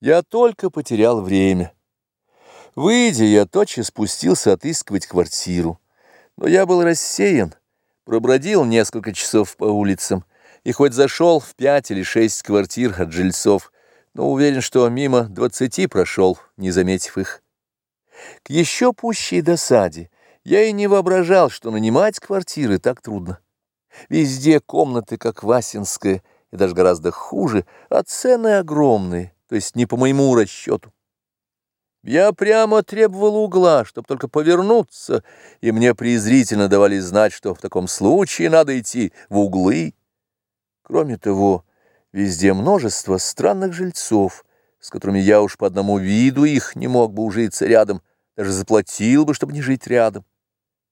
Я только потерял время. Выйдя, я тотчас спустился отыскивать квартиру. Но я был рассеян, пробродил несколько часов по улицам, и хоть зашел в пять или шесть квартир от жильцов, но уверен, что мимо двадцати прошел, не заметив их. К еще пущей досаде я и не воображал, что нанимать квартиры так трудно. Везде комнаты, как Васинская, и даже гораздо хуже, а цены огромные то есть не по моему расчету. Я прямо требовал угла, чтобы только повернуться, и мне презрительно давали знать, что в таком случае надо идти в углы. Кроме того, везде множество странных жильцов, с которыми я уж по одному виду их не мог бы ужиться рядом, даже заплатил бы, чтобы не жить рядом.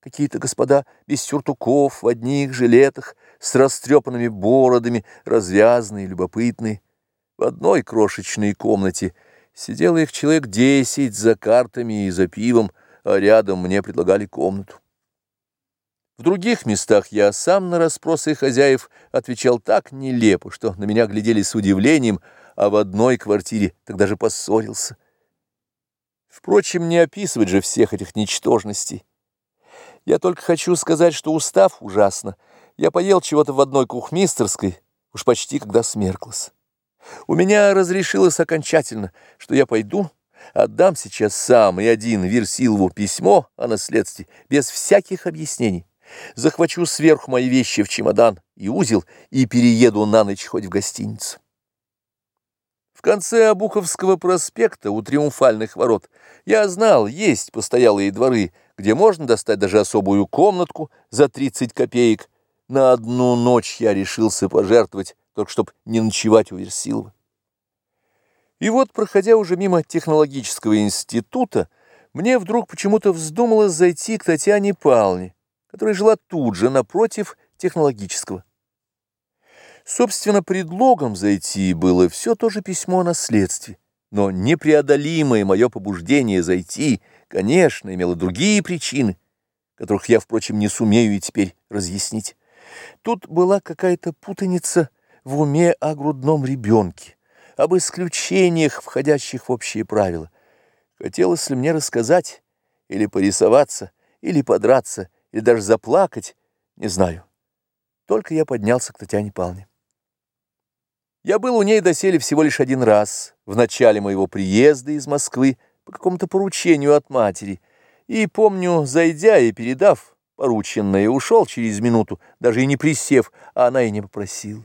Какие-то господа без сюртуков, в одних жилетах, с растрепанными бородами, развязные, любопытные. В одной крошечной комнате сидело их человек десять за картами и за пивом, а рядом мне предлагали комнату. В других местах я сам на расспросы хозяев отвечал так нелепо, что на меня глядели с удивлением, а в одной квартире тогда же поссорился. Впрочем, не описывать же всех этих ничтожностей. Я только хочу сказать, что устав ужасно. Я поел чего-то в одной кухмистерской, уж почти когда смерклась. У меня разрешилось окончательно, что я пойду, отдам сейчас сам и один Версилову письмо о наследстве, без всяких объяснений. Захвачу сверху мои вещи в чемодан и узел и перееду на ночь хоть в гостиницу. В конце Обуховского проспекта у Триумфальных ворот я знал, есть постоялые дворы, где можно достать даже особую комнатку за 30 копеек. На одну ночь я решился пожертвовать только чтобы не ночевать у Версилова. И вот, проходя уже мимо технологического института, мне вдруг почему-то вздумалось зайти к Татьяне Павловне, которая жила тут же, напротив технологического. Собственно, предлогом зайти было все то же письмо о наследстве, но непреодолимое мое побуждение зайти, конечно, имело другие причины, которых я, впрочем, не сумею и теперь разъяснить. Тут была какая-то путаница в уме о грудном ребенке, об исключениях, входящих в общие правила. Хотелось ли мне рассказать, или порисоваться, или подраться, или даже заплакать, не знаю. Только я поднялся к Татьяне Павловне. Я был у ней доселе всего лишь один раз, в начале моего приезда из Москвы, по какому-то поручению от матери, и, помню, зайдя и передав порученное, ушел через минуту, даже и не присев, а она и не попросила.